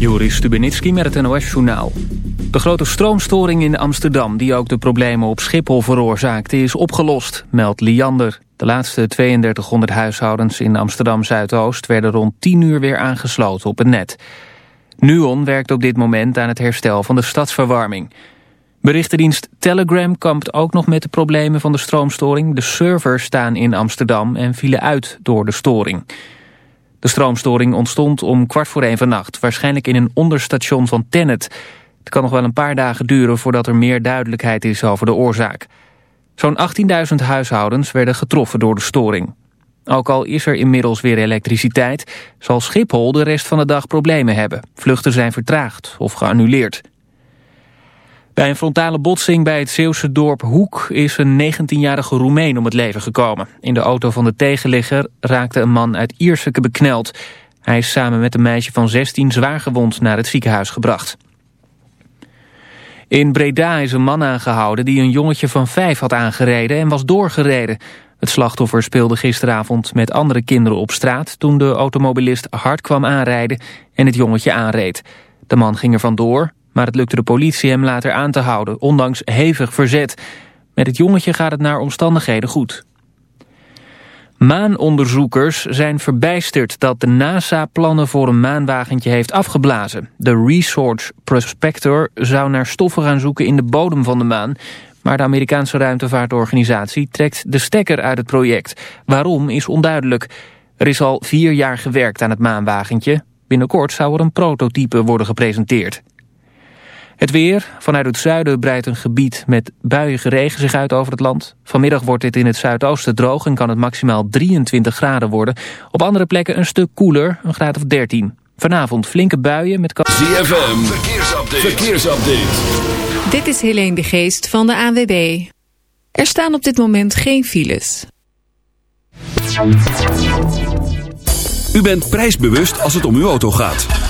Joris Stubenitski met het NOS-journaal. De grote stroomstoring in Amsterdam, die ook de problemen op Schiphol veroorzaakte, is opgelost, meldt Liander. De laatste 3200 huishoudens in Amsterdam-Zuidoost werden rond 10 uur weer aangesloten op het net. Nuon werkt op dit moment aan het herstel van de stadsverwarming. Berichtendienst Telegram kampt ook nog met de problemen van de stroomstoring. De servers staan in Amsterdam en vielen uit door de storing. De stroomstoring ontstond om kwart voor één vannacht, waarschijnlijk in een onderstation van Tennet. Het kan nog wel een paar dagen duren voordat er meer duidelijkheid is over de oorzaak. Zo'n 18.000 huishoudens werden getroffen door de storing. Ook al is er inmiddels weer elektriciteit, zal Schiphol de rest van de dag problemen hebben. Vluchten zijn vertraagd of geannuleerd. Bij een frontale botsing bij het Zeeuwse dorp Hoek is een 19-jarige Roemeen om het leven gekomen. In de auto van de tegenligger raakte een man uit Ierseke bekneld. Hij is samen met een meisje van 16 zwaargewond naar het ziekenhuis gebracht. In Breda is een man aangehouden die een jongetje van vijf had aangereden en was doorgereden. Het slachtoffer speelde gisteravond met andere kinderen op straat... toen de automobilist hard kwam aanrijden en het jongetje aanreed. De man ging er vandoor, maar het lukte de politie hem later aan te houden, ondanks hevig verzet. Met het jongetje gaat het naar omstandigheden goed. Maanonderzoekers zijn verbijsterd dat de NASA plannen voor een maanwagentje heeft afgeblazen. De Research Prospector zou naar stoffen gaan zoeken in de bodem van de maan... maar de Amerikaanse ruimtevaartorganisatie trekt de stekker uit het project. Waarom is onduidelijk. Er is al vier jaar gewerkt aan het maanwagentje. Binnenkort zou er een prototype worden gepresenteerd. Het weer. Vanuit het zuiden breidt een gebied met buiige regen zich uit over het land. Vanmiddag wordt dit in het zuidoosten droog en kan het maximaal 23 graden worden. Op andere plekken een stuk koeler, een graad of 13. Vanavond flinke buien met... ZFM, verkeersupdate. verkeersupdate. Dit is Helene de Geest van de ANWB. Er staan op dit moment geen files. U bent prijsbewust als het om uw auto gaat.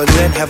never let have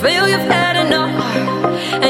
feel you've had enough. And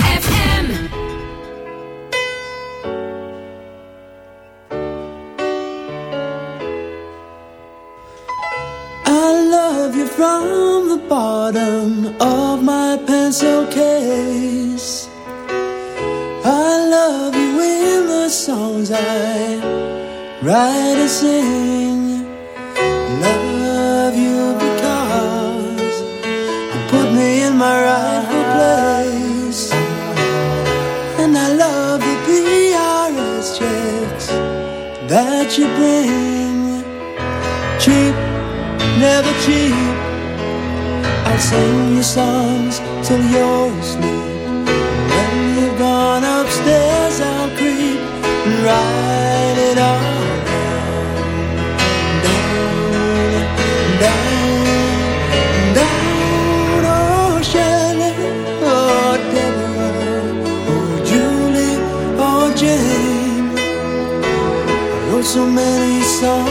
songs till you're asleep. When you've gone upstairs, I'll creep and write it all down, down, down. Oh, Shelley, oh, Deborah, oh, Julie, oh, Jane. I wrote so many songs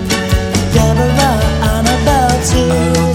to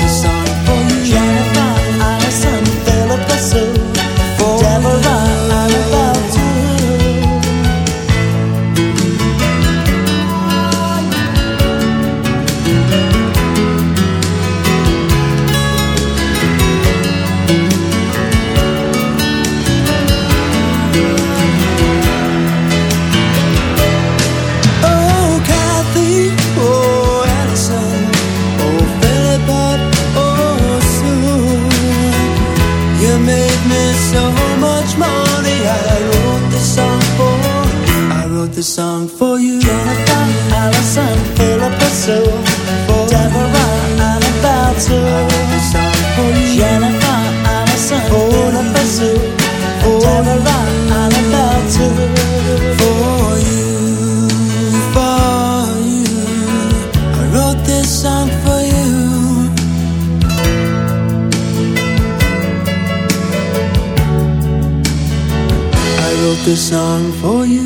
A song for you.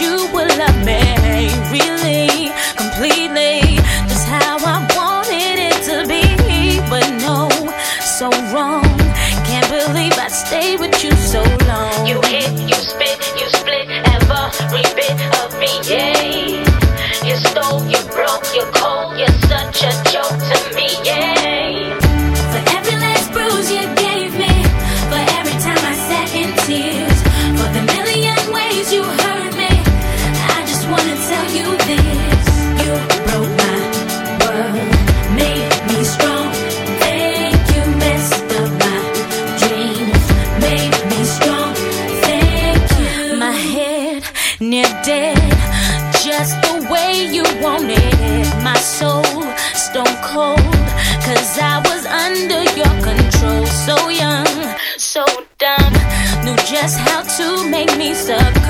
you will love me. just how to make me succumb.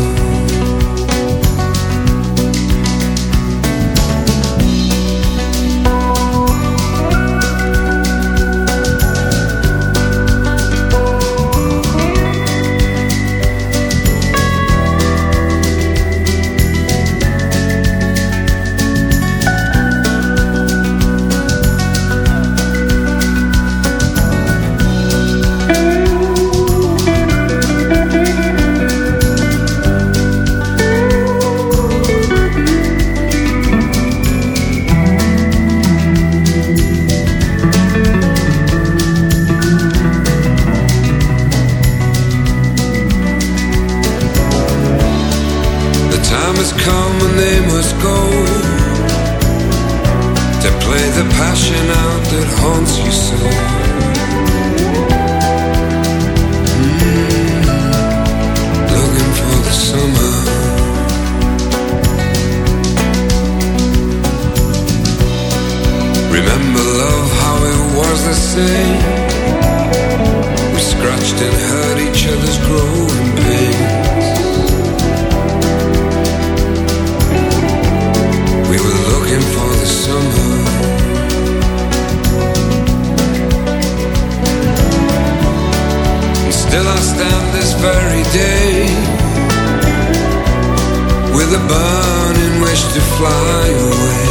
And each other's growing pains. We were looking for the summer. And still I stand this very day with a burning wish to fly away.